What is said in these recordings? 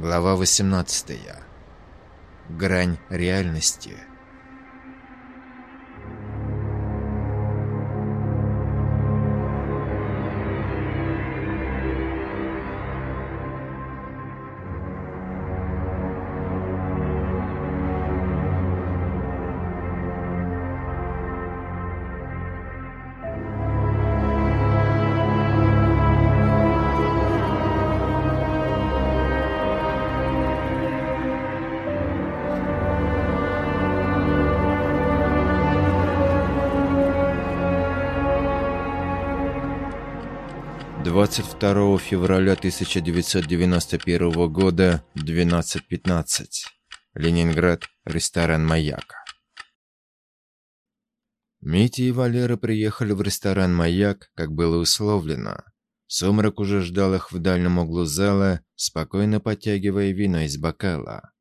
Глава 18. Грань реальности. 22 февраля 1991 года, 12.15. Ленинград, ресторан «Маяк». Митя и Валера приехали в ресторан «Маяк», как было условлено. Сумрак уже ждал их в дальнем углу зала, спокойно подтягивая вино из бокала.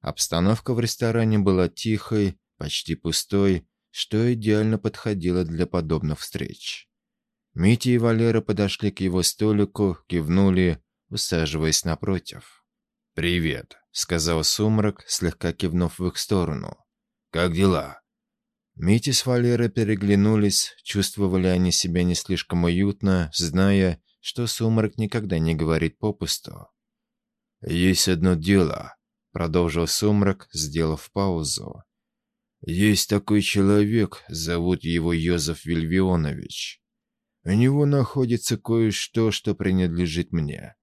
Обстановка в ресторане была тихой, почти пустой, что идеально подходило для подобных встреч. Митя и Валера подошли к его столику, кивнули, усаживаясь напротив. «Привет», — сказал Сумрак, слегка кивнув в их сторону. «Как дела?» Митя с Валерой переглянулись, чувствовали они себя не слишком уютно, зная, что Сумрак никогда не говорит попусту. «Есть одно дело», — продолжил Сумрак, сделав паузу. «Есть такой человек, зовут его Йозеф Вильвионович. У него находится кое-что, что принадлежит мне.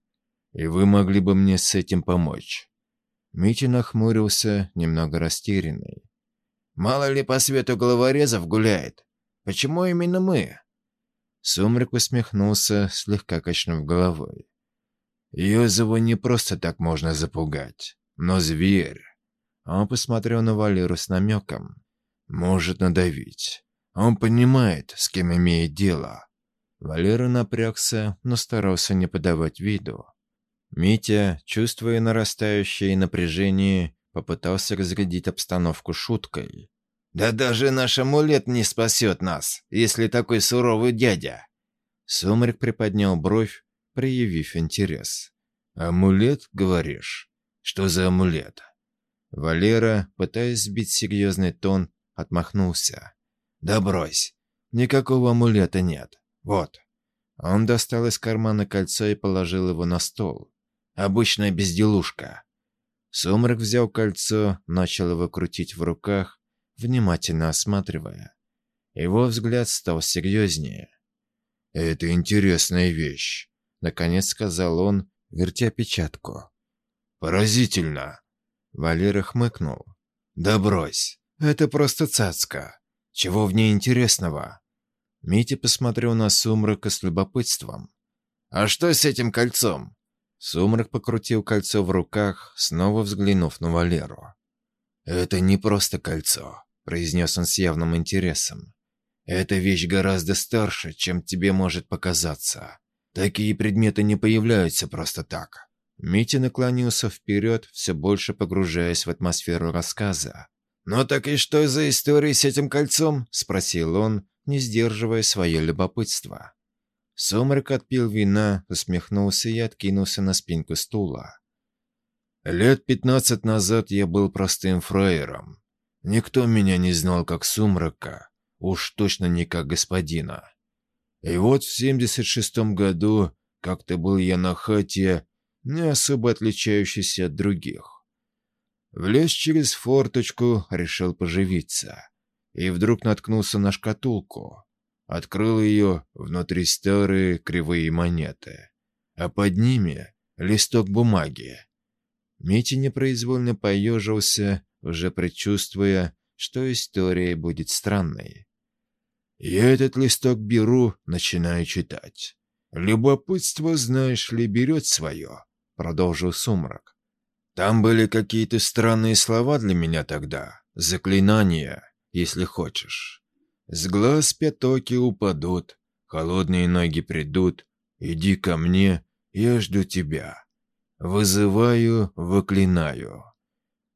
И вы могли бы мне с этим помочь». Митя нахмурился, немного растерянный. «Мало ли по свету головорезов гуляет. Почему именно мы?» Сумрак усмехнулся, слегка качнув головой. «Йозова не просто так можно запугать, но зверь». Он посмотрел на Валеру с намеком. «Может надавить. Он понимает, с кем имеет дело. Валера напрягся, но старался не подавать виду. Митя, чувствуя нарастающее напряжение, попытался разрядить обстановку шуткой. «Да даже наш амулет не спасет нас, если такой суровый дядя!» Сумрак приподнял бровь, проявив интерес. «Амулет, говоришь? Что за амулет?» Валера, пытаясь сбить серьезный тон, отмахнулся. «Да брось, никакого амулета нет. «Вот». Он достал из кармана кольцо и положил его на стол. «Обычная безделушка». Сумрак взял кольцо, начал его крутить в руках, внимательно осматривая. Его взгляд стал серьезнее. «Это интересная вещь», — наконец сказал он, вертя печатку. «Поразительно!» Валера хмыкнул. «Да брось, это просто цацка. Чего в ней интересного?» Митя посмотрел на Сумрака с любопытством. «А что с этим кольцом?» Сумрак покрутил кольцо в руках, снова взглянув на Валеру. «Это не просто кольцо», — произнес он с явным интересом. «Эта вещь гораздо старше, чем тебе может показаться. Такие предметы не появляются просто так». Митя наклонился вперед, все больше погружаясь в атмосферу рассказа. «Ну так и что за история с этим кольцом?» — спросил он, не сдерживая свое любопытство. Сумрак отпил вина, усмехнулся и откинулся на спинку стула. «Лет пятнадцать назад я был простым фраером. Никто меня не знал как Сумрака, уж точно не как господина. И вот в семьдесят шестом году как-то был я на хате, не особо отличающийся от других. Влез через форточку, решил поживиться и вдруг наткнулся на шкатулку. Открыл ее, внутри старые кривые монеты, а под ними листок бумаги. Митя непроизвольно поежился, уже предчувствуя, что история будет странной. Я этот листок беру, начинаю читать. «Любопытство, знаешь ли, берет свое», — продолжил Сумрак. «Там были какие-то странные слова для меня тогда, заклинания, если хочешь. С глаз пятоки упадут, холодные ноги придут. Иди ко мне, я жду тебя. Вызываю, выклинаю».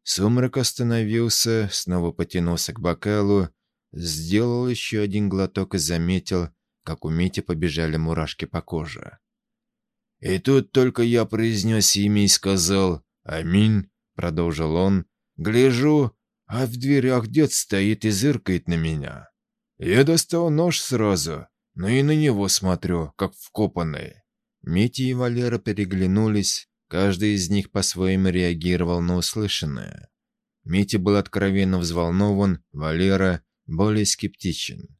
Сумрак остановился, снова потянулся к бокалу, сделал еще один глоток и заметил, как у Мити побежали мурашки по коже. И тут только я произнес имя и сказал «Аминь», — продолжил он. «Гляжу, а в дверях дед стоит и зыркает на меня. Я достал нож сразу, но и на него смотрю, как вкопанный». Митя и Валера переглянулись, каждый из них по-своему реагировал на услышанное. Митя был откровенно взволнован, Валера более скептичен.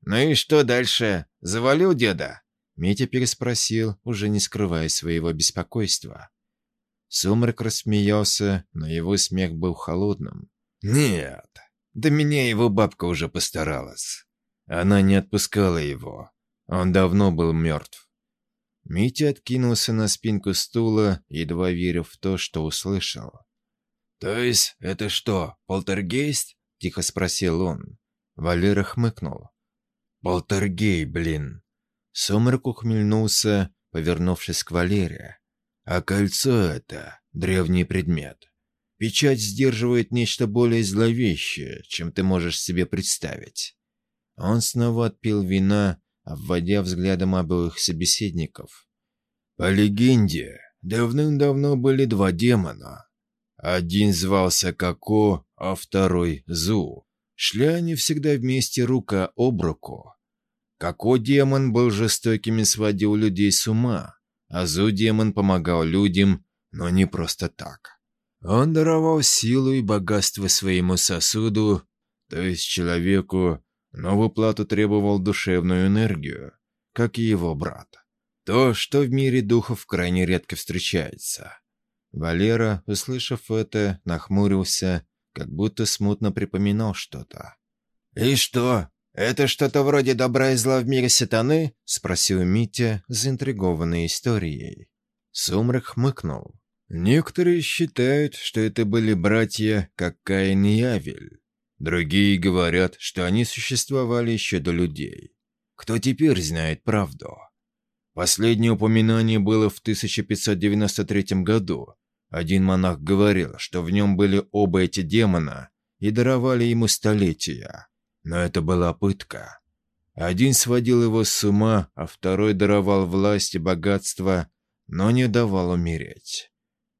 «Ну и что дальше? Завалил деда?» Митя переспросил, уже не скрывая своего беспокойства. Сумрак рассмеялся, но его смех был холодным. «Нет, до меня его бабка уже постаралась. Она не отпускала его. Он давно был мертв». Митя откинулся на спинку стула, едва верив в то, что услышал. «То есть это что, полтергейст?» — тихо спросил он. Валера хмыкнул. «Полтергей, блин!» Сумрак ухмельнулся, повернувшись к Валере. А кольцо это — древний предмет. Печать сдерживает нечто более зловещее, чем ты можешь себе представить. Он снова отпил вина, обводя взглядом обоих собеседников. По легенде, давным-давно были два демона. Один звался Како, а второй Зу. Шли они всегда вместе рука об руку. Како демон был жестоким и сводил людей с ума, Азу-демон помогал людям, но не просто так. Он даровал силу и богатство своему сосуду, то есть человеку, но в уплату требовал душевную энергию, как и его брат. То, что в мире духов крайне редко встречается. Валера, услышав это, нахмурился, как будто смутно припоминал что-то. «И что, «Это что-то вроде добра и зла в мире сатаны?» — спросил Митя, заинтригованный историей. Сумрак хмыкнул. «Некоторые считают, что это были братья, как Каин и Авель. Другие говорят, что они существовали еще до людей. Кто теперь знает правду?» Последнее упоминание было в 1593 году. Один монах говорил, что в нем были оба эти демона и даровали ему столетия. Но это была пытка. Один сводил его с ума, а второй даровал власть и богатство, но не давал умереть.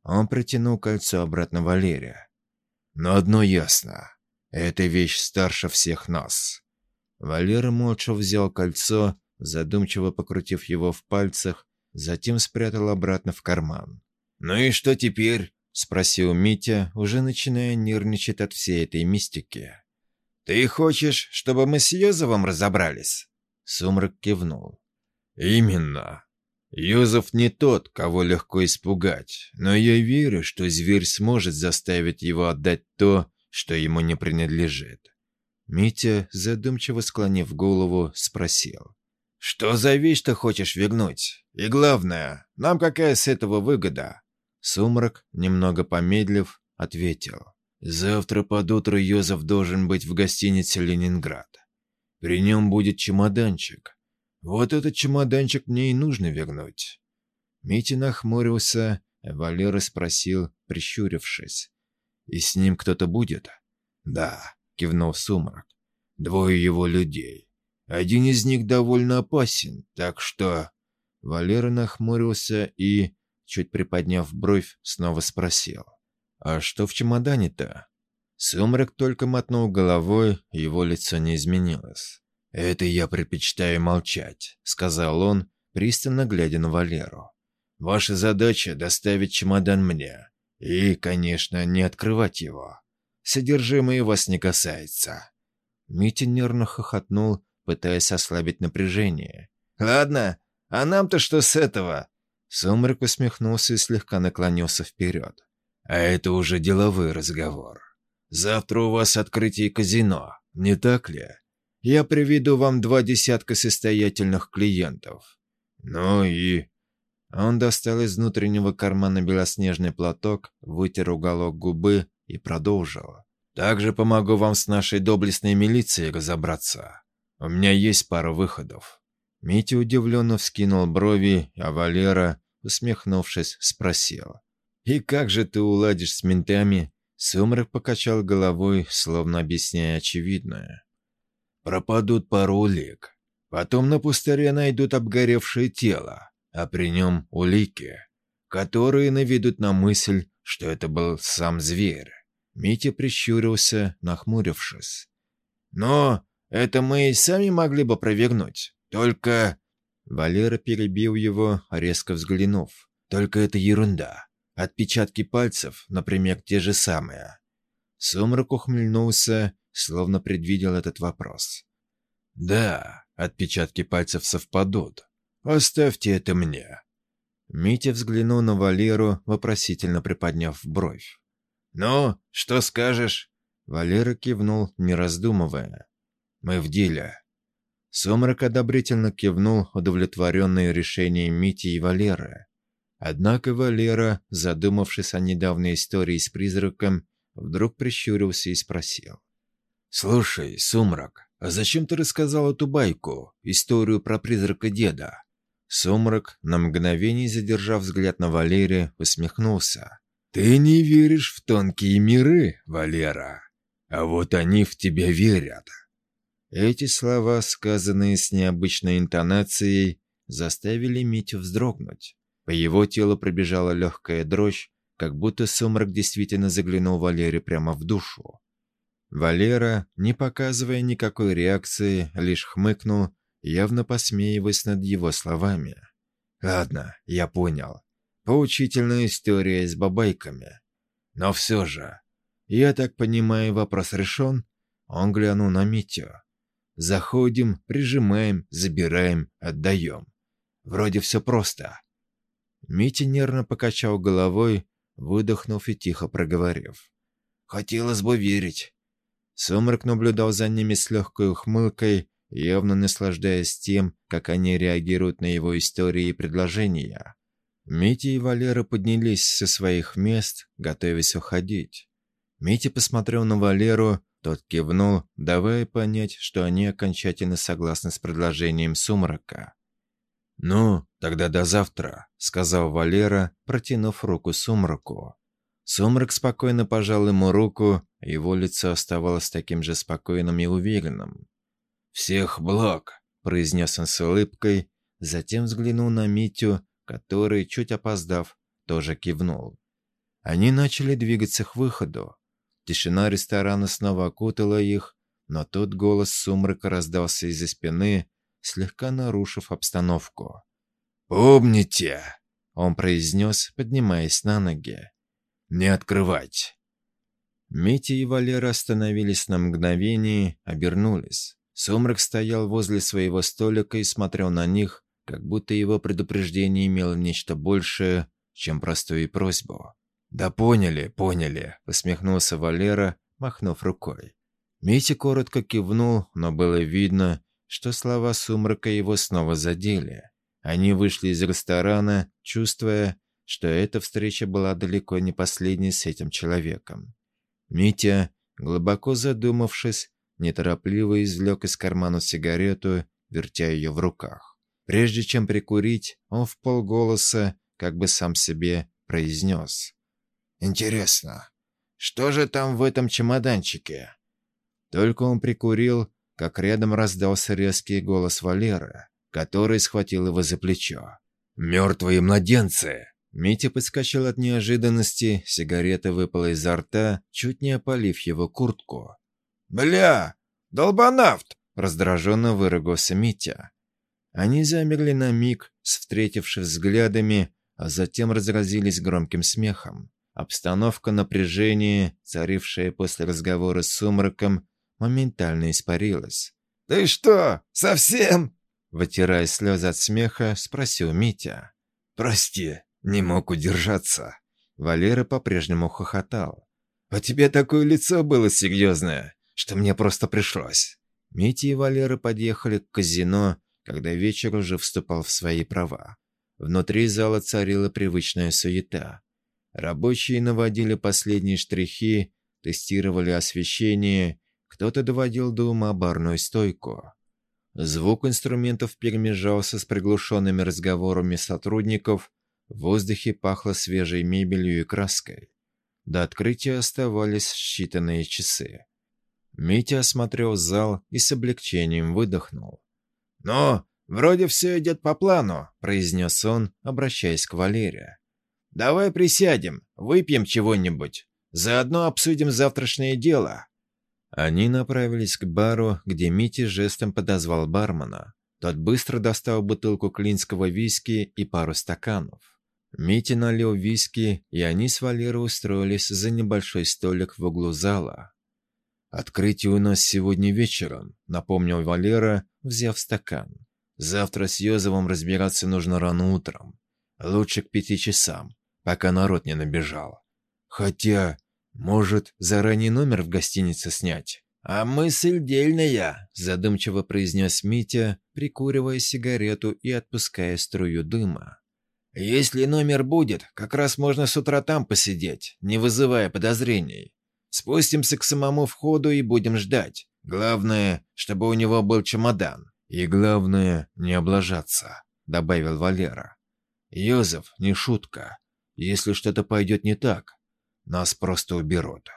Он протянул кольцо обратно Валерия. Но одно ясно. Эта вещь старше всех нас. Валера молча взял кольцо, задумчиво покрутив его в пальцах, затем спрятал обратно в карман. «Ну и что теперь?» — спросил Митя, уже начиная нервничать от всей этой мистики. «Ты хочешь, чтобы мы с Йозовым разобрались?» Сумрак кивнул. «Именно. Йозеф не тот, кого легко испугать, но я верю, что зверь сможет заставить его отдать то, что ему не принадлежит». Митя, задумчиво склонив голову, спросил. «Что за вещь ты хочешь вернуть? И главное, нам какая с этого выгода?» Сумрак, немного помедлив, ответил. Завтра под утро Йозеф должен быть в гостинице «Ленинград». При нем будет чемоданчик. Вот этот чемоданчик мне и нужно вернуть». Митя нахмурился, а Валера спросил, прищурившись. «И с ним кто-то будет?» «Да», — кивнул Сумрак. «Двое его людей. Один из них довольно опасен, так что...» Валера нахмурился и, чуть приподняв бровь, снова спросил. «А что в чемодане-то?» Сумрак только мотнул головой, его лицо не изменилось. «Это я предпочитаю молчать», — сказал он, пристально глядя на Валеру. «Ваша задача — доставить чемодан мне. И, конечно, не открывать его. Содержимое вас не касается». Митя нервно хохотнул, пытаясь ослабить напряжение. «Ладно, а нам-то что с этого?» Сумрак усмехнулся и слегка наклонился вперед. А это уже деловой разговор. Завтра у вас открытие казино, не так ли? Я приведу вам два десятка состоятельных клиентов. Ну и... Он достал из внутреннего кармана белоснежный платок, вытер уголок губы и продолжил. Также помогу вам с нашей доблестной милицией разобраться. У меня есть пара выходов. Митя удивленно вскинул брови, а Валера, усмехнувшись, спросил. «И как же ты уладишь с ментами?» Сумрак покачал головой, словно объясняя очевидное. «Пропадут пару улик. Потом на пустыре найдут обгоревшее тело, а при нем улики, которые наведут на мысль, что это был сам зверь. Митя прищурился, нахмурившись. «Но это мы и сами могли бы провернуть. Только...» Валера перебил его, резко взглянув. «Только это ерунда. Отпечатки пальцев, например, те же самые». Сумрак ухмыльнулся, словно предвидел этот вопрос. «Да, отпечатки пальцев совпадут. Оставьте это мне». Митя взглянул на Валеру, вопросительно приподняв бровь. «Ну, что скажешь?» Валера кивнул, не раздумывая. «Мы в деле». Сумрак одобрительно кивнул, удовлетворенный решением Мити и Валеры. Однако Валера, задумавшись о недавней истории с призраком, вдруг прищурился и спросил. «Слушай, Сумрак, а зачем ты рассказал эту байку, историю про призрака деда?» Сумрак, на мгновение задержав взгляд на Валерия, усмехнулся. «Ты не веришь в тонкие миры, Валера, а вот они в тебя верят». Эти слова, сказанные с необычной интонацией, заставили Митю вздрогнуть. По его телу пробежала легкая дрожь, как будто сумрак действительно заглянул Валере прямо в душу. Валера, не показывая никакой реакции, лишь хмыкнул, явно посмеиваясь над его словами. «Ладно, я понял. Поучительная история с бабайками. Но все же, я так понимаю, вопрос решен?» Он глянул на Митю. «Заходим, прижимаем, забираем, отдаем. Вроде все просто». Митя нервно покачал головой, выдохнув и тихо проговорив. «Хотелось бы верить». Сумрак наблюдал за ними с легкой ухмылкой, явно наслаждаясь тем, как они реагируют на его истории и предложения. Митя и Валера поднялись со своих мест, готовясь уходить. Митя посмотрел на Валеру, тот кивнул, давая понять, что они окончательно согласны с предложением Сумрака. «Ну, тогда до завтра», — сказал Валера, протянув руку Сумраку. Сумрак спокойно пожал ему руку, его лицо оставалось таким же спокойным и уверенным. «Всех благ», — произнес он с улыбкой, затем взглянул на Митю, который, чуть опоздав, тоже кивнул. Они начали двигаться к выходу. Тишина ресторана снова окутала их, но тот голос сумрака раздался из-за спины, слегка нарушив обстановку. «Помните!» — он произнес, поднимаясь на ноги. «Не открывать!» Митя и Валера остановились на мгновение, обернулись. Сумрак стоял возле своего столика и смотрел на них, как будто его предупреждение имело нечто большее, чем простую просьбу. «Да поняли, поняли», — усмехнулся Валера, махнув рукой. Митя коротко кивнул, но было видно, что слова сумрака его снова задели. Они вышли из ресторана, чувствуя, что эта встреча была далеко не последней с этим человеком. Митя, глубоко задумавшись, неторопливо извлек из кармана сигарету, вертя ее в руках. Прежде чем прикурить, он в полголоса, как бы сам себе, произнес. «Интересно, что же там в этом чемоданчике?» Только он прикурил, как рядом раздался резкий голос Валеры, который схватил его за плечо. «Мертвые младенцы!» Митя подскочил от неожиданности, сигарета выпала изо рта, чуть не опалив его куртку. «Бля! Долбанавт!» — раздраженно выругался Митя. Они замерли на миг, встретившись взглядами, а затем разразились громким смехом. Обстановка напряжения, царившая после разговора с сумраком, моментально испарилась. «Ты что, совсем?» Вытирая слезы от смеха, спросил Митя. «Прости, не мог удержаться». Валера по-прежнему хохотал. «У тебя такое лицо было серьезное, что мне просто пришлось». Митя и Валера подъехали к казино, когда вечер уже вступал в свои права. Внутри зала царила привычная суета. Рабочие наводили последние штрихи, тестировали освещение кто-то доводил до ума барную стойку. Звук инструментов перемежался с приглушенными разговорами сотрудников, в воздухе пахло свежей мебелью и краской. До открытия оставались считанные часы. Митя осмотрел зал и с облегчением выдохнул. «Ну, вроде все идет по плану», — произнес он, обращаясь к Валере. давай присядем, выпьем чего-нибудь. Заодно обсудим завтрашнее дело». Они направились к бару, где Мити жестом подозвал бармена. Тот быстро достал бутылку клинского виски и пару стаканов. Мити налил виски, и они с Валерой устроились за небольшой столик в углу зала. «Открытие у нас сегодня вечером», — напомнил Валера, взяв стакан. «Завтра с Йозовым разбираться нужно рано утром. Лучше к пяти часам, пока народ не набежал. Хотя, может, заранее номер в гостинице снять?» «А мысль дельная», — задумчиво произнес Митя, прикуривая сигарету и отпуская струю дыма. «Если номер будет, как раз можно с утра там посидеть, не вызывая подозрений. Спустимся к самому входу и будем ждать. Главное, чтобы у него был чемодан. И главное, не облажаться», — добавил Валера. «Йозеф, не шутка. Если что-то пойдет не так, нас просто уберут».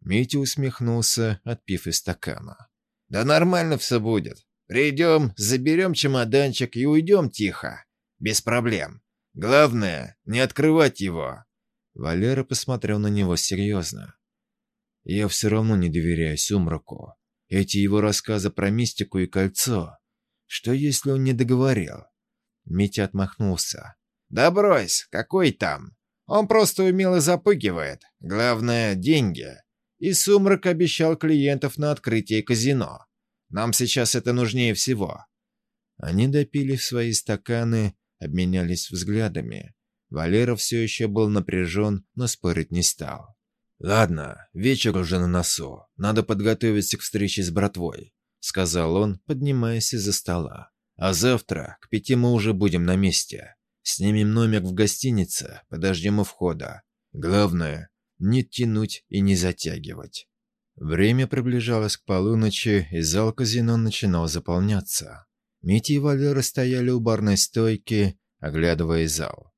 Митя усмехнулся, отпив из стакана. «Да нормально все будет. Придем, заберем чемоданчик и уйдем тихо. Без проблем. Главное, не открывать его». Валера посмотрел на него серьезно. Я все равно не доверяю Сумраку. Эти его рассказы про мистику и кольцо. Что, если он не договорил? Митя отмахнулся. «Да брось, какой там? Он просто умело запугивает. Главное — деньги. И Сумрак обещал клиентов на открытие казино. Нам сейчас это нужнее всего». Они допили в свои стаканы, обменялись взглядами. Валера все еще был напряжен, но спорить не стал. «Ладно, вечер уже на носу. Надо подготовиться к встрече с братвой», — сказал он, поднимаясь из-за стола. «А завтра к пяти мы уже будем на месте. Снимем номер в гостинице, подождем у входа. Главное, не тянуть и не затягивать». Время приближалось к полуночи, и зал казино начинал заполняться. Мити и Валера стояли у барной стойки, оглядывая зал.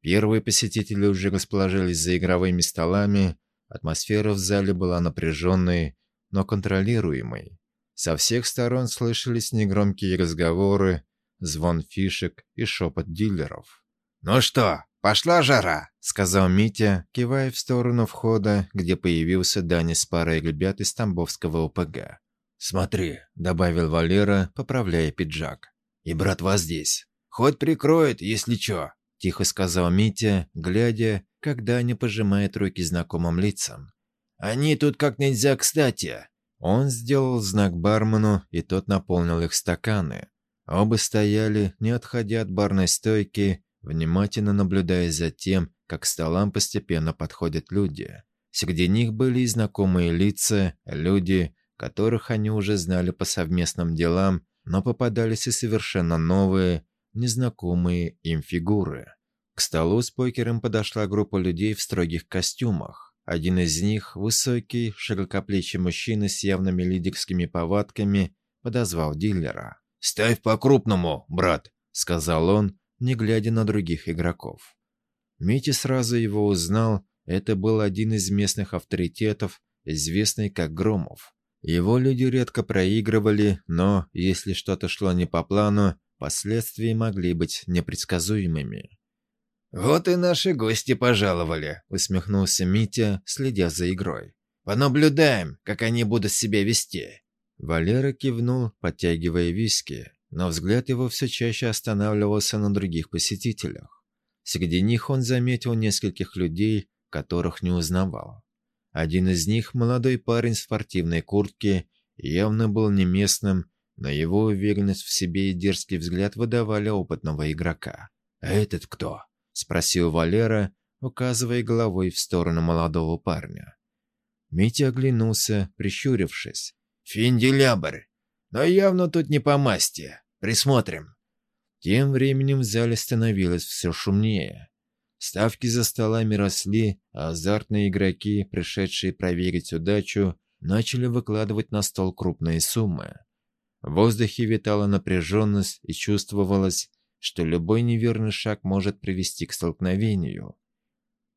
Первые посетители уже расположились за игровыми столами, Атмосфера в зале была напряженной, но контролируемой. Со всех сторон слышались негромкие разговоры, звон фишек и шепот дилеров. «Ну что, пошла жара?» — сказал Митя, кивая в сторону входа, где появился Даня с парой ребят из Тамбовского ОПГ. «Смотри», — добавил Валера, поправляя пиджак. «И братва здесь. Хоть прикроет, если чё», — тихо сказал Митя, глядя, когда они пожимают руки знакомым лицам. «Они тут как нельзя кстати!» Он сделал знак бармену, и тот наполнил их стаканы. Оба стояли, не отходя от барной стойки, внимательно наблюдая за тем, как к столам постепенно подходят люди. Среди них были и знакомые лица, люди, которых они уже знали по совместным делам, но попадались и совершенно новые, незнакомые им фигуры. К столу с покером подошла группа людей в строгих костюмах. Один из них, высокий, широкоплечий мужчина с явными лидерскими повадками, подозвал дилера. «Ставь по-крупному, брат», — сказал он, не глядя на других игроков. Митя сразу его узнал, это был один из местных авторитетов, известный как Громов. Его люди редко проигрывали, но, если что-то шло не по плану, последствия могли быть непредсказуемыми. «Вот и наши гости пожаловали», — усмехнулся Митя, следя за игрой. «Понаблюдаем, как они будут себя вести». Валера кивнул, подтягивая виски, но взгляд его все чаще останавливался на других посетителях. Среди них он заметил нескольких людей, которых не узнавал. Один из них, молодой парень в спортивной куртке, явно был не местным, но его уверенность в себе и дерзкий взгляд выдавали опытного игрока. «А этот кто?» — спросил Валера, указывая головой в сторону молодого парня. Митя оглянулся, прищурившись. «Финделябрь! Но явно тут не по масти. Присмотрим». Тем временем в зале становилось все шумнее. Ставки за столами росли, а азартные игроки, пришедшие проверить удачу, начали выкладывать на стол крупные суммы. В воздухе витала напряженность и чувствовалось, что любой неверный шаг может привести к столкновению.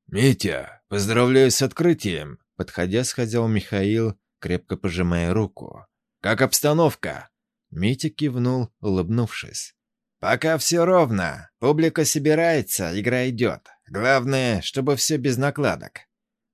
«Митя, поздравляю с открытием!» Подходя, сказал Михаил, крепко пожимая руку. «Как обстановка?» Митя кивнул, улыбнувшись. «Пока все ровно. Публика собирается, игра идет. Главное, чтобы все без накладок».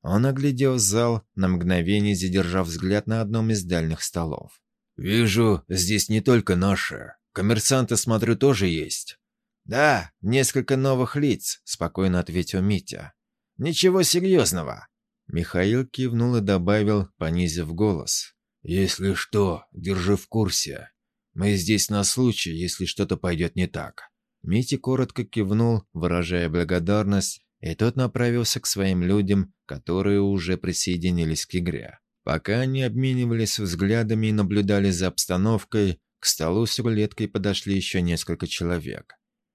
Он оглядел зал, на мгновение задержав взгляд на одном из дальних столов. «Вижу, здесь не только наши. Коммерсанты, смотрю, тоже есть». «Да, несколько новых лиц», — спокойно ответил Митя. «Ничего серьезного». Михаил кивнул и добавил, понизив голос. «Если что, держи в курсе. Мы здесь на случай, если что-то пойдет не так». Митя коротко кивнул, выражая благодарность, и тот направился к своим людям, которые уже присоединились к игре. Пока они обменивались взглядами и наблюдали за обстановкой, к столу с рулеткой подошли еще несколько человек.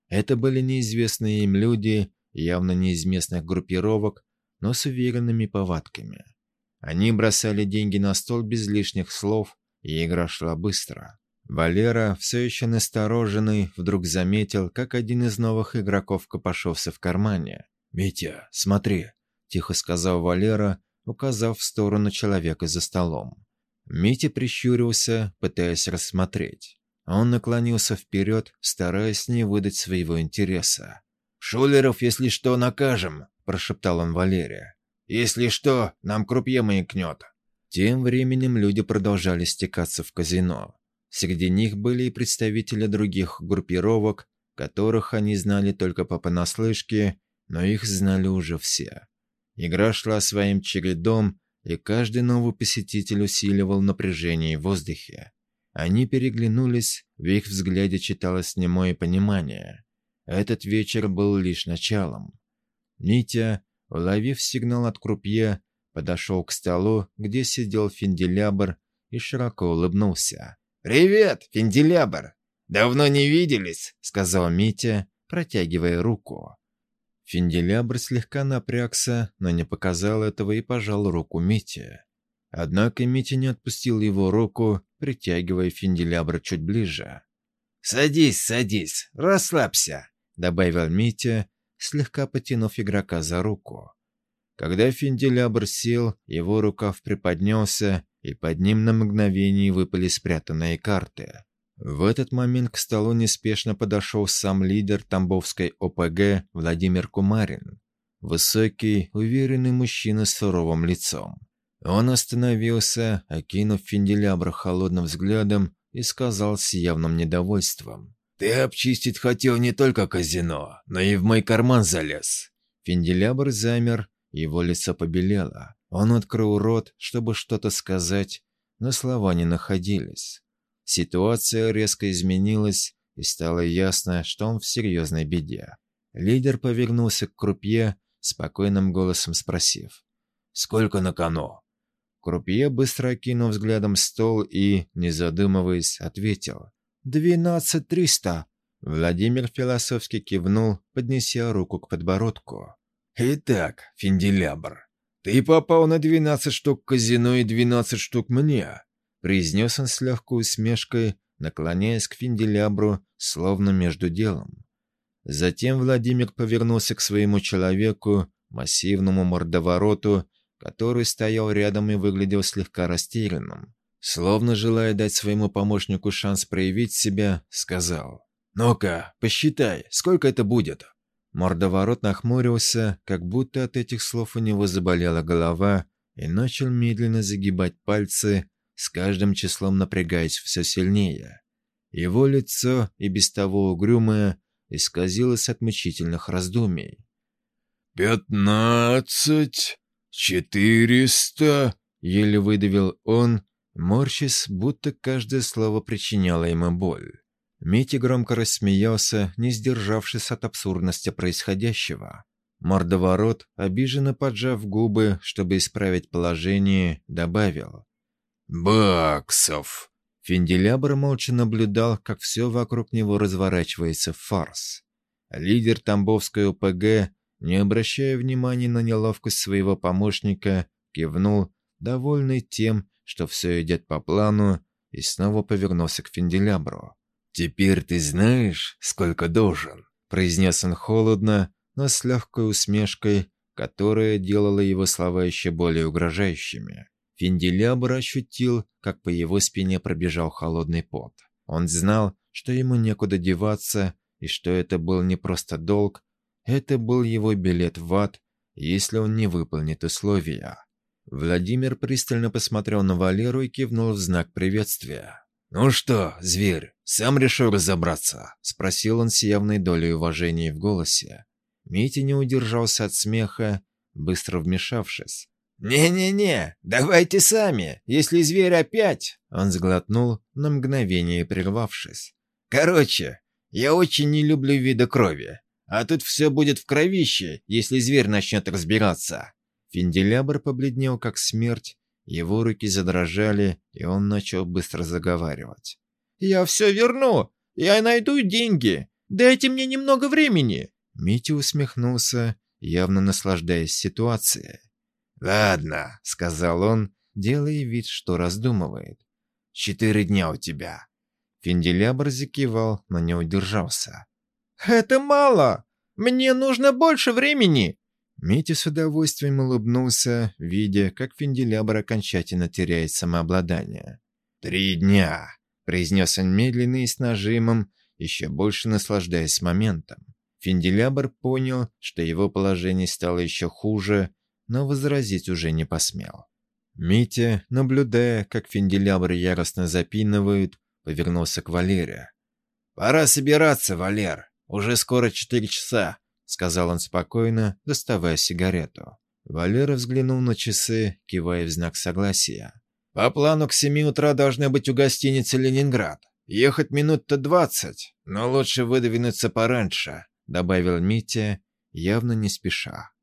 Это были неизвестные им люди, явно не из местных группировок, но с уверенными повадками. Они бросали деньги на стол без лишних слов, и игра шла быстро. Валера, все еще настороженный, вдруг заметил, как один из новых игроков копошился в кармане. «Митя, смотри», – тихо сказал Валера, указав в сторону человека за столом. Митя прищурился, пытаясь рассмотреть. Он наклонился вперед, стараясь не выдать своего интереса. «Шулеров, если что, накажем», – прошептал он Валерия. «Если что, нам крупье маякнет». Тем временем люди продолжали стекаться в казино. Среди них были и представители других группировок, которых они знали только по понаслышке, но их знали уже все. Игра шла своим чередом, и каждый новый посетитель усиливал напряжение в воздухе. Они переглянулись, в их взгляде читалось немое понимание. Этот вечер был лишь началом. Митя, уловив сигнал от крупье, подошел к столу, где сидел Финделябр, и широко улыбнулся. «Привет, Финделябр! Давно не виделись», — сказал Митя, протягивая руку. Финделябр слегка напрягся, но не показал этого и пожал руку Мите. Однако Митя не отпустил его руку, притягивая Финделябра чуть ближе. «Садись, садись, расслабься», — добавил Митя, слегка потянув игрока за руку. Когда Финделябр сел, его рукав приподнялся, и под ним на мгновение выпали спрятанные карты. В этот момент к столу неспешно подошел сам лидер Тамбовской ОПГ Владимир Кумарин. Высокий, уверенный мужчина с суровым лицом. Он остановился, окинув Финделябра холодным взглядом и сказал с явным недовольством. «Ты обчистить хотел не только казино, но и в мой карман залез». Финделябр замер, его лицо побелело. Он открыл рот, чтобы что-то сказать, но слова не находились. Ситуация резко изменилась, и стало ясно, что он в серьезной беде. Лидер повернулся к крупье, спокойным голосом спросив. «Сколько на кону?» Крупье быстро окинул взглядом стол и, не задумываясь, ответил. «Двенадцать триста». Владимир философски кивнул, поднеся руку к подбородку. «Итак, Финделябр, ты попал на двенадцать штук казино и двенадцать штук мне произнес он с легкой усмешкой, наклоняясь к Финделябру, словно между делом. Затем Владимир повернулся к своему человеку, массивному мордовороту, который стоял рядом и выглядел слегка растерянным. Словно желая дать своему помощнику шанс проявить себя, сказал. «Ну-ка, посчитай, сколько это будет?» Мордоворот нахмурился, как будто от этих слов у него заболела голова, и начал медленно загибать пальцы, с каждым числом напрягаясь все сильнее. Его лицо, и без того угрюмое, исказилось от мучительных раздумий. «Пятнадцать, четыреста», — еле выдавил он, морщись, будто каждое слово причиняло ему боль. Митя громко рассмеялся, не сдержавшись от абсурдности происходящего. Мордоворот, обиженно поджав губы, чтобы исправить положение, добавил. «Баксов!» Финделябр молча наблюдал, как все вокруг него разворачивается в фарс. Лидер Тамбовской ОПГ, не обращая внимания на неловкость своего помощника, кивнул, довольный тем, что все идет по плану, и снова повернулся к Финделябру. «Теперь ты знаешь, сколько должен?» произнес он холодно, но с легкой усмешкой, которая делала его слова еще более угрожающими. Финделябр ощутил, как по его спине пробежал холодный пот. Он знал, что ему некуда деваться, и что это был не просто долг, Это был его билет в ад, если он не выполнит условия. Владимир пристально посмотрел на Валеру и кивнул в знак приветствия. «Ну что, зверь, сам решил разобраться?» – спросил он с явной долей уважения в голосе. Митя не удержался от смеха, быстро вмешавшись. «Не-не-не, давайте сами, если зверь опять...» Он сглотнул, на мгновение прервавшись. «Короче, я очень не люблю вида крови. А тут все будет в кровище, если зверь начнет разбираться. Финделябр побледнел, как смерть, его руки задрожали, и он начал быстро заговаривать. «Я все верну! Я найду деньги! Дайте мне немного времени!» Митя усмехнулся, явно наслаждаясь ситуацией. «Ладно», — сказал он, делая вид, что раздумывает. «Четыре дня у тебя». Финделябр закивал, но не удержался. «Это мало! Мне нужно больше времени!» Митя с удовольствием улыбнулся, видя, как Финделябр окончательно теряет самообладание. «Три дня!» — произнес он медленно и с нажимом, еще больше наслаждаясь моментом. Финделябр понял, что его положение стало еще хуже, но возразить уже не посмел. Митя, наблюдая, как Финделябр яростно запинывают, повернулся к Валере. «Пора собираться, Валер. Уже скоро четыре часа. — сказал он спокойно, доставая сигарету. Валера взглянул на часы, кивая в знак согласия. «По плану к семи утра должны быть у гостиницы «Ленинград». Ехать минут-то двадцать, но лучше выдвинуться пораньше», — добавил Митя, явно не спеша.